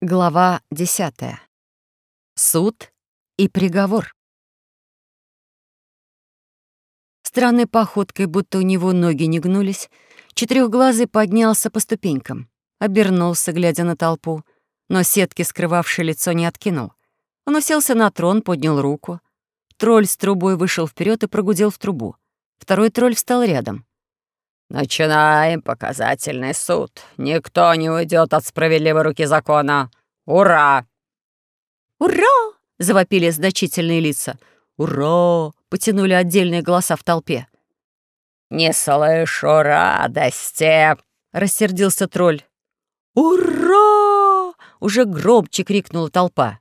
Глава десятая. Суд и приговор. Странной походкой, будто у него ноги не гнулись, четырехглазый поднялся по ступенькам, обернулся, глядя на толпу, но сетки, скрывавшие лицо, не откинул. Он уселся на трон, поднял руку. Тролль с трубой вышел вперед и прогудел в трубу. Второй тролль встал рядом. «Начинаем показательный суд. Никто не уйдет от справедливой руки закона. Ура!» «Ура!» — завопили значительные лица. «Ура!» — потянули отдельные голоса в толпе. «Не слышу радости!» — рассердился тролль. «Ура!» — уже громче крикнула толпа.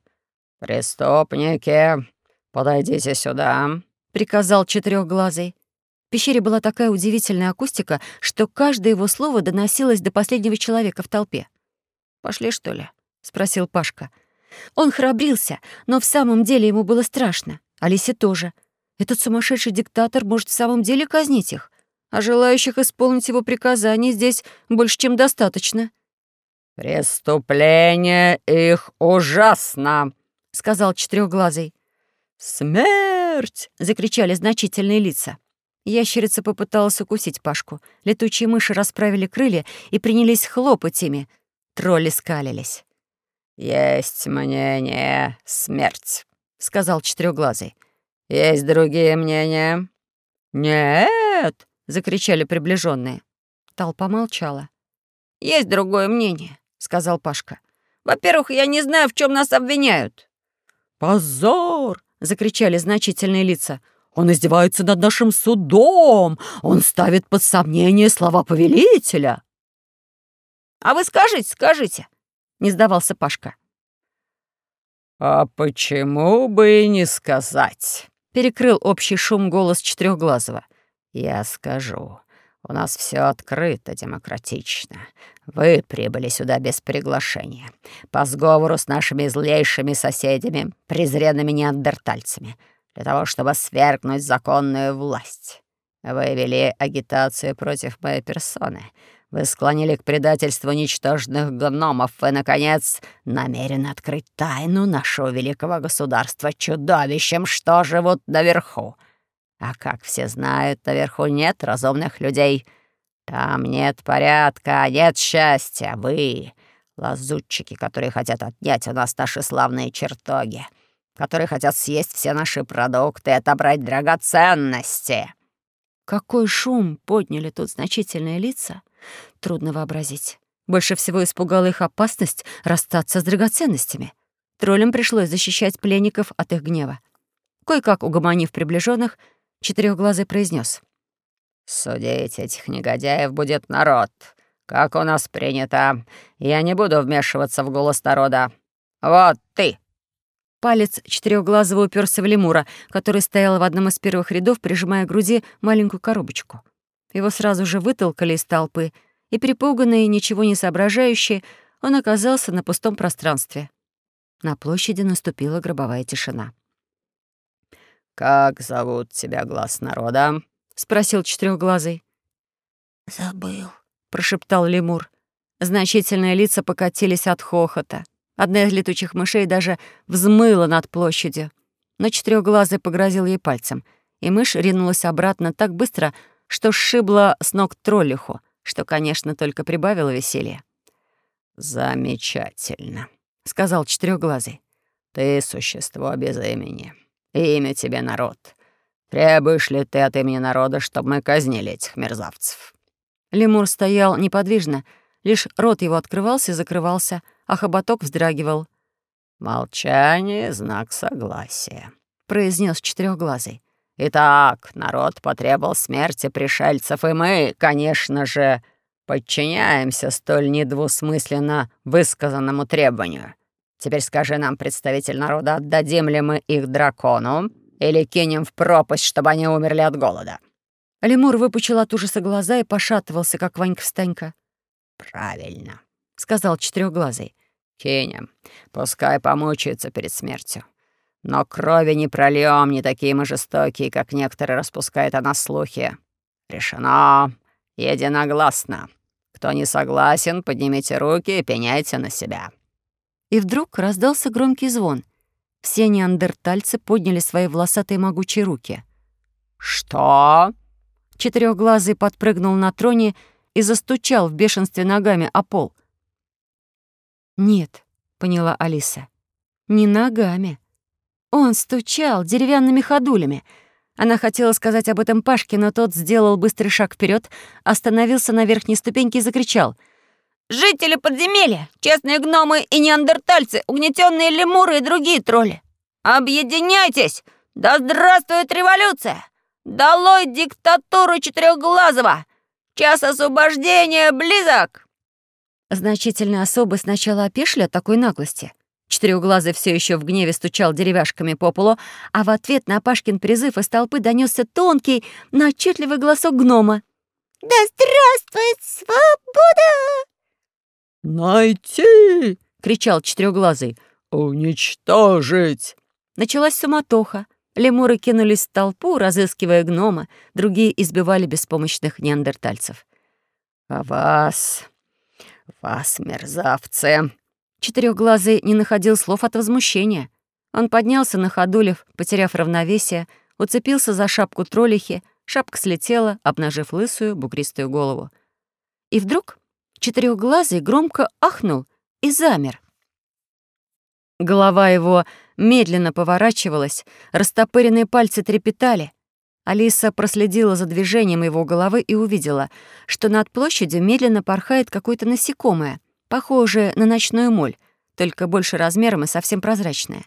«Преступники, подойдите сюда», — приказал четырехглазый. В пещере была такая удивительная акустика, что каждое его слово доносилось до последнего человека в толпе. «Пошли, что ли?» — спросил Пашка. Он храбрился, но в самом деле ему было страшно. Алисе тоже. Этот сумасшедший диктатор может в самом деле казнить их, а желающих исполнить его приказания здесь больше, чем достаточно. «Преступление их ужасно», — сказал четырехглазый. «Смерть!» — закричали значительные лица. Ящерица попыталась укусить Пашку. Летучие мыши расправили крылья и принялись хлопать ими. Тролли скалились. «Есть мнение — смерть», — сказал четырехглазый. «Есть другие мнения?» «Нет!» — закричали приближенные. Толпа молчала. «Есть другое мнение», — сказал Пашка. «Во-первых, я не знаю, в чем нас обвиняют». «Позор!» — закричали значительные лица. Он издевается над нашим судом! Он ставит под сомнение слова повелителя!» «А вы скажите, скажите!» — не сдавался Пашка. «А почему бы и не сказать?» — перекрыл общий шум голос Четырехглазого. «Я скажу. У нас все открыто, демократично. Вы прибыли сюда без приглашения, по сговору с нашими злейшими соседями, презренными неандертальцами» для того, чтобы свергнуть законную власть. Вы вели агитацию против моей персоны. Вы склонили к предательству ничтожных гномов и, наконец, намерены открыть тайну нашего великого государства чудовищем, что живут наверху. А как все знают, наверху нет разумных людей. Там нет порядка, нет счастья. Вы — лазутчики, которые хотят отнять у нас наши славные чертоги которые хотят съесть все наши продукты и отобрать драгоценности». Какой шум подняли тут значительные лица, трудно вообразить. Больше всего испугала их опасность расстаться с драгоценностями. Троллям пришлось защищать пленников от их гнева. Кое-как угомонив приближенных, четырехглазый произнес: «Судить этих негодяев будет народ, как у нас принято. Я не буду вмешиваться в голос народа. Вот ты!» Палец четырехглазого уперся в лемура, который стоял в одном из первых рядов, прижимая к груди маленькую коробочку. Его сразу же вытолкали из толпы, и, перепуганный и ничего не соображающий, он оказался на пустом пространстве. На площади наступила гробовая тишина. «Как зовут тебя, глаз народа?» — спросил четырехглазый. «Забыл», — прошептал лемур. Значительные лица покатились от хохота. Одна из летучих мышей даже взмыла над площадью. Но четырехглазый погрозил ей пальцем, и мышь ринулась обратно так быстро, что сшибла с ног троллиху, что, конечно, только прибавило веселья. «Замечательно», — сказал четырехглазый. «Ты — существо без имени. Имя тебе — народ. Требуешь ли ты от имени народа, чтобы мы казнили этих мерзавцев?» Лемур стоял неподвижно, лишь рот его открывался и закрывался — а хоботок вздрагивал. «Молчание — знак согласия», — произнес четырехглазый. «Итак, народ потребовал смерти пришельцев, и мы, конечно же, подчиняемся столь недвусмысленно высказанному требованию. Теперь скажи нам, представитель народа, отдадим ли мы их дракону или кинем в пропасть, чтобы они умерли от голода?» Лемур выпучил от ужаса глаза и пошатывался, как Ванька-встанька. «Правильно», — сказал четырехглазый. «Кинем. Пускай помучается перед смертью. Но крови не прольем, не такие мы жестокие, как некоторые распускают о нас слухи. Решено. Единогласно. Кто не согласен, поднимите руки и пеняйте на себя». И вдруг раздался громкий звон. Все неандертальцы подняли свои волосатые могучие руки. «Что?» Четырехглазый подпрыгнул на троне и застучал в бешенстве ногами о пол. «Нет», — поняла Алиса, — «не ногами. Он стучал деревянными ходулями». Она хотела сказать об этом Пашке, но тот сделал быстрый шаг вперед, остановился на верхней ступеньке и закричал. «Жители подземелья, честные гномы и неандертальцы, угнетенные лемуры и другие тролли! Объединяйтесь! Да здравствует революция! Долой диктатуру Четырехглазого! Час освобождения близок!» Значительные особы сначала опешили от такой наглости. Четырехглазый все еще в гневе стучал деревяшками по полу, а в ответ на Пашкин призыв из толпы донесся тонкий, но отчетливый голосок гнома. «Да здравствует свобода!» «Найти!» — кричал Четырехглазый. «Уничтожить!» Началась суматоха. Лемуры кинулись в толпу, разыскивая гнома, другие избивали беспомощных неандертальцев. «А вас, вас, мерзавцы!» Четырехглазый не находил слов от возмущения. Он поднялся на ходулев, потеряв равновесие, уцепился за шапку троллихи, шапка слетела, обнажив лысую, бугристую голову. И вдруг четырехглазый громко ахнул и замер. Голова его медленно поворачивалась, растопыренные пальцы трепетали. Алиса проследила за движением его головы и увидела, что над площадью медленно порхает какое-то насекомое, похожее на ночную моль, только больше размером и совсем прозрачное.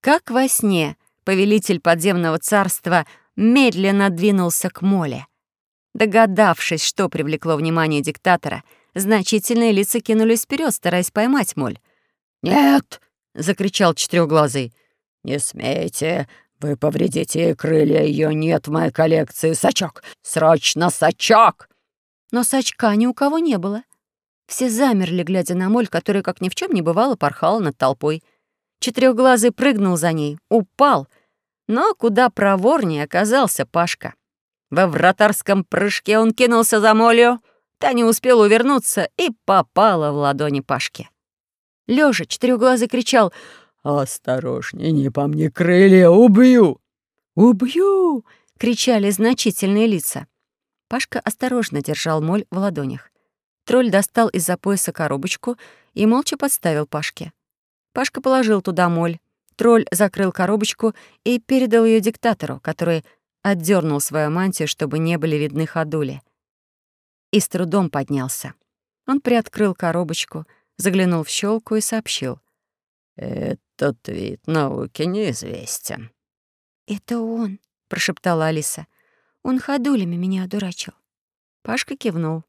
Как во сне повелитель подземного царства медленно двинулся к моле. Догадавшись, что привлекло внимание диктатора, значительные лица кинулись вперед, стараясь поймать моль. «Нет!» — закричал четырехглазый. «Не смейте! Вы повредите крылья, ее нет в моей коллекции. Сачок! Срочно сачок!» Но сачка ни у кого не было. Все замерли, глядя на моль, которая, как ни в чем не бывало, порхала над толпой. Четырехглазый прыгнул за ней, упал, но куда проворнее оказался Пашка. Во вратарском прыжке он кинулся за молью, та не успела увернуться и попала в ладони Пашки. Лёжа четырехглазый кричал «Осторожней, не по мне крылья, убью!» «Убью!» — кричали значительные лица. Пашка осторожно держал моль в ладонях. Тролль достал из-за пояса коробочку и молча подставил Пашке. Пашка положил туда моль. Тролль закрыл коробочку и передал ее диктатору, который отдернул свою мантию, чтобы не были видны ходули. И с трудом поднялся. Он приоткрыл коробочку, заглянул в щелку и сообщил. «Этот вид науки неизвестен». «Это он», — прошептала Алиса. «Он ходулями меня одурачил». Пашка кивнул.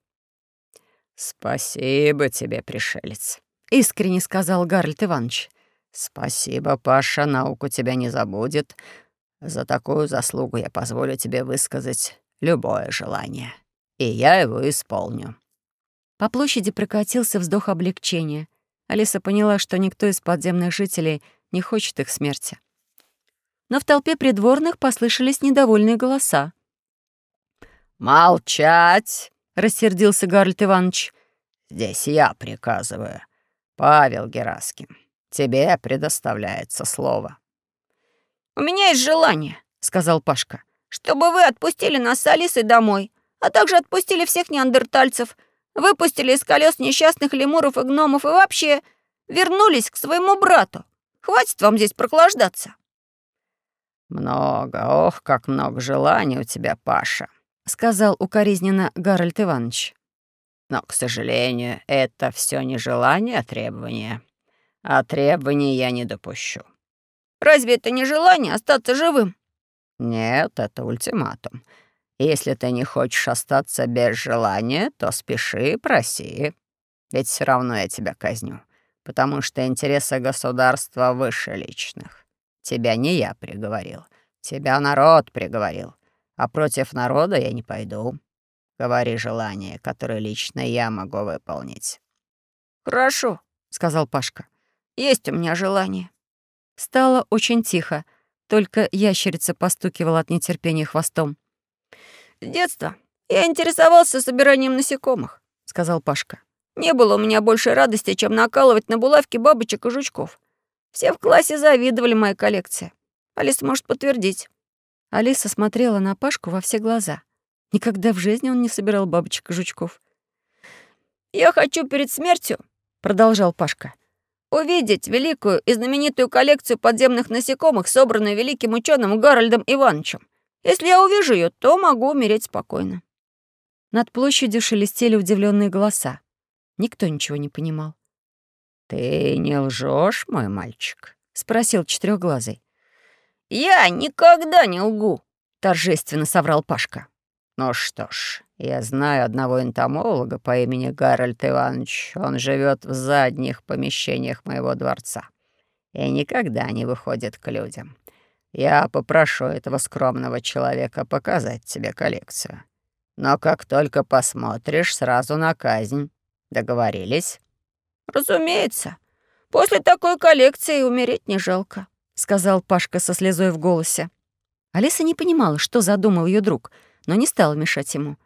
«Спасибо тебе, пришелец», — искренне сказал Гарольд Иванович. «Спасибо, Паша, науку тебя не забудет. За такую заслугу я позволю тебе высказать любое желание, и я его исполню». По площади прокатился вздох облегчения. Алиса поняла, что никто из подземных жителей не хочет их смерти. Но в толпе придворных послышались недовольные голоса. «Молчать!» рассердился Гарольд Иванович. «Здесь я приказываю. Павел Гераскин, тебе предоставляется слово». «У меня есть желание», — сказал Пашка, «чтобы вы отпустили нас с Алисой домой, а также отпустили всех неандертальцев, выпустили из колес несчастных лемуров и гномов и вообще вернулись к своему брату. Хватит вам здесь прохлаждаться». «Много, ох, как много желаний у тебя, Паша», сказал укоризненно Гарольд Иванович. Но, к сожалению, это все не желание, а требование. А требований я не допущу. Разве это не желание остаться живым? Нет, это ультиматум. Если ты не хочешь остаться без желания, то спеши, проси. Ведь все равно я тебя казню, потому что интересы государства выше личных. Тебя не я приговорил, тебя народ приговорил. А против народа я не пойду. Говори желание, которое лично я могу выполнить». «Хорошо», — сказал Пашка. «Есть у меня желание». Стало очень тихо, только ящерица постукивала от нетерпения хвостом. «С детства я интересовался собиранием насекомых», — сказал Пашка. Не было у меня больше радости, чем накалывать на булавки бабочек и жучков. Все в классе завидовали моей коллекции. Алиса может подтвердить. Алиса смотрела на Пашку во все глаза. Никогда в жизни он не собирал бабочек и жучков. «Я хочу перед смертью», — продолжал Пашка, «увидеть великую и знаменитую коллекцию подземных насекомых, собранную великим ученым Гарольдом Ивановичем. Если я увижу ее, то могу умереть спокойно». Над площадью шелестели удивленные голоса. Никто ничего не понимал. «Ты не лжешь, мой мальчик?» — спросил четырехглазый. «Я никогда не лгу», — торжественно соврал Пашка. «Ну что ж, я знаю одного энтомолога по имени Гарольд Иванович. Он живет в задних помещениях моего дворца и никогда не выходит к людям. Я попрошу этого скромного человека показать тебе коллекцию. Но как только посмотришь, сразу на казнь. Договорились?» «Разумеется. После такой коллекции умереть не жалко», — сказал Пашка со слезой в голосе. Алиса не понимала, что задумал ее друг, но не стала мешать ему.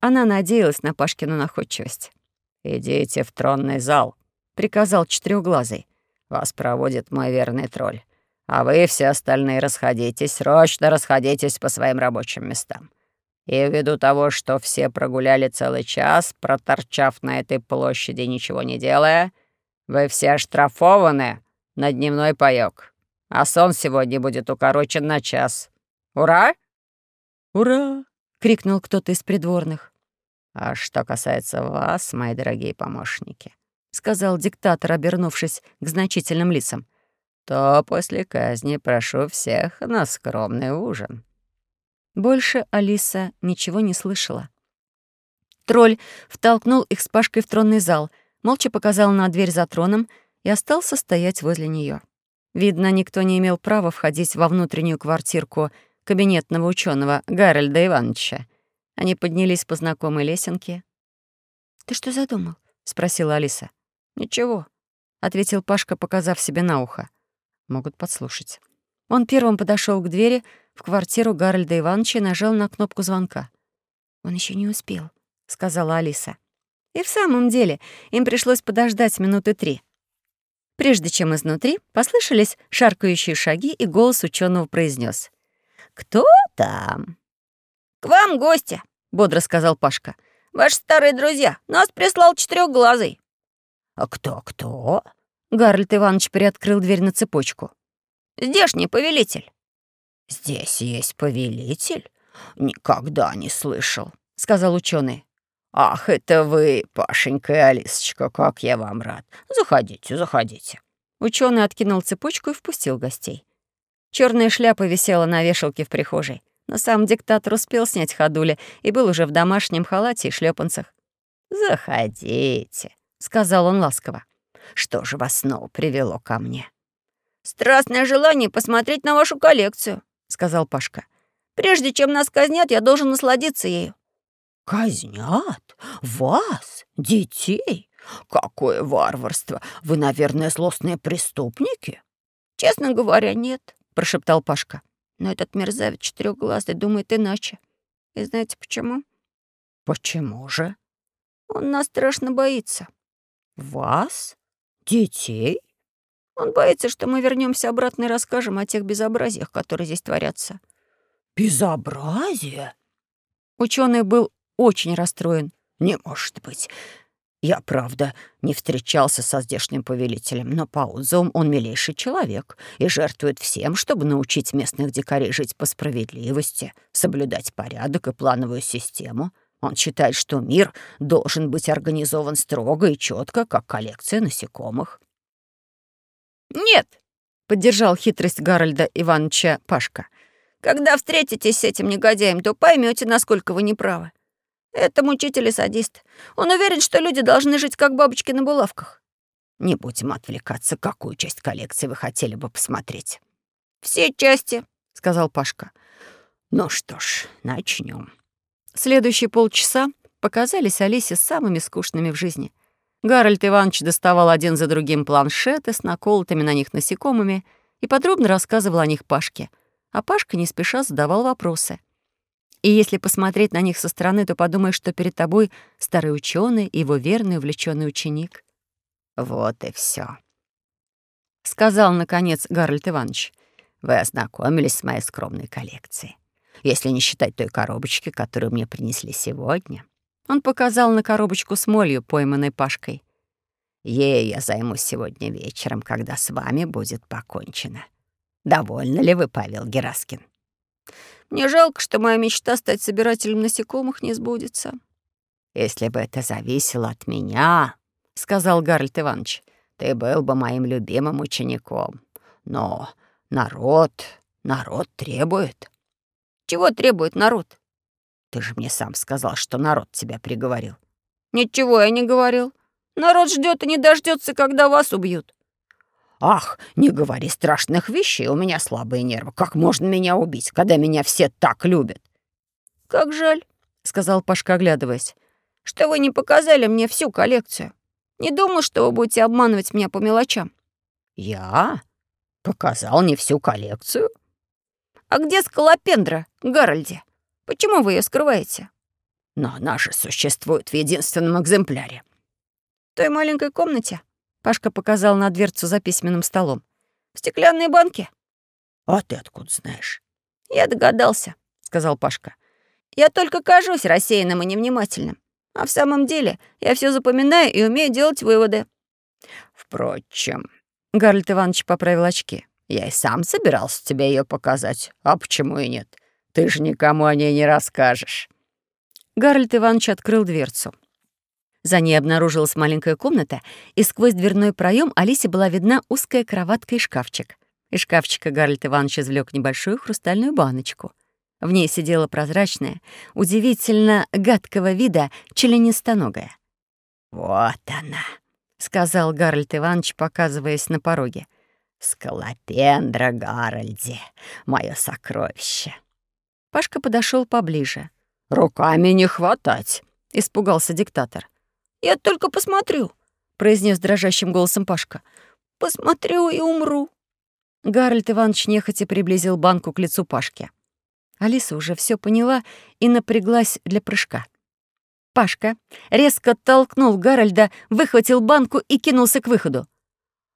Она надеялась на Пашкину находчивость. «Идите в тронный зал», — приказал четырехглазый. «Вас проводит мой верный тролль. А вы все остальные расходитесь, срочно расходитесь по своим рабочим местам. И ввиду того, что все прогуляли целый час, проторчав на этой площади, ничего не делая, вы все оштрафованы на дневной паёк. А сон сегодня будет укорочен на час. Ура!» «Ура!» — крикнул кто-то из придворных. «А что касается вас, мои дорогие помощники», — сказал диктатор, обернувшись к значительным лицам, то после казни прошу всех на скромный ужин». Больше Алиса ничего не слышала. Тролль втолкнул их с Пашкой в тронный зал, молча показал на дверь за троном и остался стоять возле нее. Видно, никто не имел права входить во внутреннюю квартирку кабинетного ученого Гарольда Ивановича. Они поднялись по знакомой лесенке. «Ты что задумал?» — спросила Алиса. «Ничего», — ответил Пашка, показав себе на ухо. Могут подслушать. Он первым подошел к двери в квартиру Гарольда Ивановича и нажал на кнопку звонка. «Он еще не успел», — сказала Алиса. И в самом деле им пришлось подождать минуты три. Прежде чем изнутри послышались шаркающие шаги, и голос ученого произнес: «Кто там?» «К вам гости», — бодро сказал Пашка. «Ваши старые друзья. Нас прислал четырехглазый». «А кто-кто?» Гарольд Иванович приоткрыл дверь на цепочку. «Здешний повелитель». «Здесь есть повелитель? Никогда не слышал», — сказал ученый. «Ах, это вы, Пашенька и Алисочка, как я вам рад. Заходите, заходите». Ученый откинул цепочку и впустил гостей. Черная шляпа висела на вешалке в прихожей, но сам диктатор успел снять ходули и был уже в домашнем халате и шлепанцах. «Заходите», — сказал он ласково. «Что же вас снова привело ко мне?» «Страстное желание посмотреть на вашу коллекцию», — сказал Пашка. «Прежде чем нас казнят, я должен насладиться ею». «Казнят? Вас? Детей? Какое варварство! Вы, наверное, злостные преступники?» «Честно говоря, нет», — прошептал Пашка. «Но этот мерзавец четырехглазый думает иначе. И знаете почему?» «Почему же?» «Он нас страшно боится». «Вас? Детей?» Он боится, что мы вернемся обратно и расскажем о тех безобразиях, которые здесь творятся. Безобразие? Ученый был очень расстроен. Не может быть. Я, правда, не встречался со здешним повелителем, но по отзывам он милейший человек и жертвует всем, чтобы научить местных дикарей жить по справедливости, соблюдать порядок и плановую систему. Он считает, что мир должен быть организован строго и четко, как коллекция насекомых. «Нет», — поддержал хитрость Гарольда Ивановича Пашка. «Когда встретитесь с этим негодяем, то поймете, насколько вы неправы. Это мучитель и садист. Он уверен, что люди должны жить как бабочки на булавках». «Не будем отвлекаться, какую часть коллекции вы хотели бы посмотреть?» «Все части», — сказал Пашка. «Ну что ж, начнем. Следующие полчаса показались Алисе самыми скучными в жизни — Гарольд Иванович доставал один за другим планшеты с наколотыми на них насекомыми и подробно рассказывал о них Пашке, а Пашка не спеша задавал вопросы. И если посмотреть на них со стороны, то подумаешь, что перед тобой старый ученый и его верный увлеченный ученик. «Вот и все, сказал, наконец, Гарольд Иванович. «Вы ознакомились с моей скромной коллекцией. Если не считать той коробочки, которую мне принесли сегодня». Он показал на коробочку с молью, пойманной Пашкой. Ей я займусь сегодня вечером, когда с вами будет покончено. Довольны ли вы, Павел Гераскин? Мне жалко, что моя мечта стать собирателем насекомых не сбудется. Если бы это зависело от меня, — сказал Гарольд Иванович, — ты был бы моим любимым учеником. Но народ, народ требует. Чего требует народ? Ты же мне сам сказал, что народ тебя приговорил. Ничего я не говорил. Народ ждет и не дождется, когда вас убьют. Ах, не говори страшных вещей, у меня слабые нервы. Как можно меня убить, когда меня все так любят? Как жаль, сказал Пашка, оглядываясь, что вы не показали мне всю коллекцию. Не думал, что вы будете обманывать меня по мелочам. Я? Показал не всю коллекцию? А где скалопендра, Гарольди? Почему вы ее скрываете? Но она же существует в единственном экземпляре. В той маленькой комнате? Пашка показал на дверцу за письменным столом. В стеклянной банке? А ты откуда знаешь? Я догадался, сказал Пашка. Я только кажусь рассеянным и невнимательным. А в самом деле я все запоминаю и умею делать выводы. Впрочем, Гарольд Иванович поправил очки. Я и сам собирался тебе ее показать. А почему и нет? Ты же никому о ней не расскажешь. Гарольд Иванович открыл дверцу. За ней обнаружилась маленькая комната, и сквозь дверной проем Алисе была видна узкая кроватка и шкафчик. Из шкафчика Гарольд Иванович извлек небольшую хрустальную баночку. В ней сидела прозрачная, удивительно гадкого вида членистоногая. «Вот она», — сказал Гарольд Иванович, показываясь на пороге. «Скалопендра Гарольди, мое сокровище». Пашка подошел поближе. «Руками не хватать», — испугался диктатор. «Я только посмотрю», — произнес дрожащим голосом Пашка. «Посмотрю и умру». Гарольд Иванович нехотя приблизил банку к лицу Пашки. Алиса уже все поняла и напряглась для прыжка. Пашка резко толкнул Гарольда, выхватил банку и кинулся к выходу.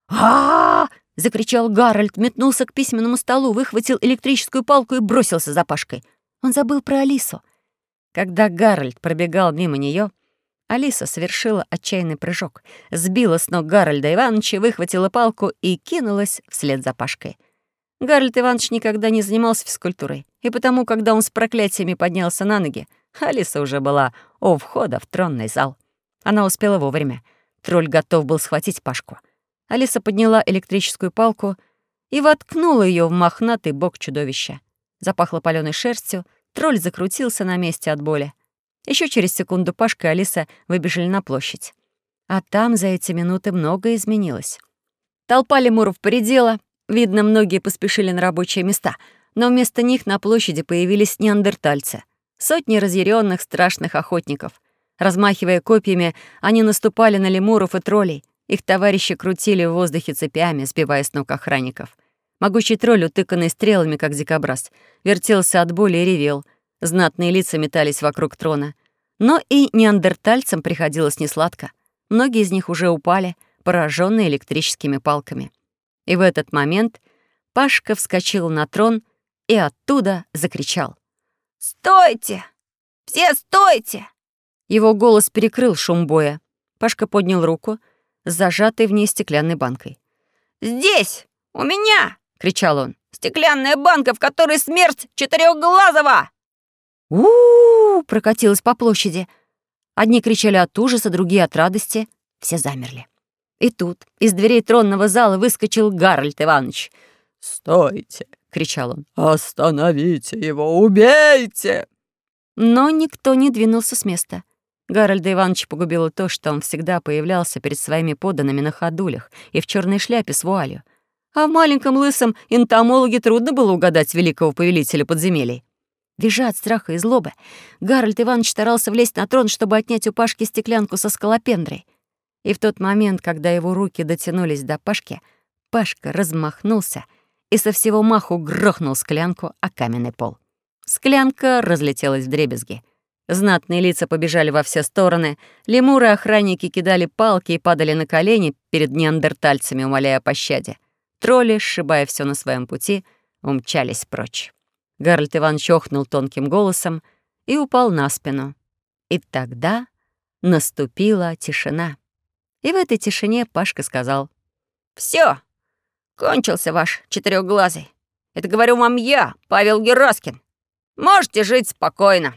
а, -а, -а закричал Гарольд, метнулся к письменному столу, выхватил электрическую палку и бросился за Пашкой. Он забыл про Алису. Когда Гарольд пробегал мимо нее, Алиса совершила отчаянный прыжок, сбила с ног Гарольда Ивановича, выхватила палку и кинулась вслед за Пашкой. Гарольд Иванович никогда не занимался физкультурой, и потому, когда он с проклятиями поднялся на ноги, Алиса уже была у входа в тронный зал. Она успела вовремя. Тролль готов был схватить Пашку. Алиса подняла электрическую палку и воткнула ее в мохнатый бок чудовища. Запахло палёной шерстью, тролль закрутился на месте от боли. Еще через секунду Пашка и Алиса выбежали на площадь. А там за эти минуты многое изменилось. Толпа лемуров поредела, видно, многие поспешили на рабочие места, но вместо них на площади появились неандертальцы. Сотни разъяренных страшных охотников. Размахивая копьями, они наступали на лемуров и троллей. Их товарищи крутили в воздухе цепями, сбивая с ног охранников. Могучий тролль, утыканный стрелами, как дикобраз, вертелся от боли и ревел. Знатные лица метались вокруг трона. Но и неандертальцам приходилось несладко. Многие из них уже упали, пораженные электрическими палками. И в этот момент Пашка вскочил на трон и оттуда закричал. «Стойте! Все стойте!» Его голос перекрыл шум боя. Пашка поднял руку зажатой в ней стеклянной банкой. «Здесь! У меня!» — кричал он. «Стеклянная банка, в которой смерть четырехглазого!» у, прокатилась по площади. Одни кричали от ужаса, другие от радости. Все замерли. И тут из дверей тронного зала выскочил Гарольд Иванович. «Стойте!» — кричал он. «Остановите его! Убейте!» Но никто не двинулся с места. Гарольда Ивановича погубило то, что он всегда появлялся перед своими подданными на ходулях и в черной шляпе с вуалью. А в маленьком лысом энтомологе трудно было угадать великого повелителя подземелий. Визжа от страха и злобы, Гарольд Иванович старался влезть на трон, чтобы отнять у Пашки стеклянку со скалопендрой. И в тот момент, когда его руки дотянулись до Пашки, Пашка размахнулся и со всего маху грохнул склянку о каменный пол. Склянка разлетелась в дребезги. Знатные лица побежали во все стороны, лемуры-охранники кидали палки и падали на колени перед неандертальцами, умоляя о пощаде. Тролли, сшибая все на своем пути, умчались прочь. Гарольд Иванович охнул тонким голосом и упал на спину. И тогда наступила тишина. И в этой тишине Пашка сказал. «Всё, кончился ваш четырехглазый. Это говорю вам я, Павел Гераскин. Можете жить спокойно».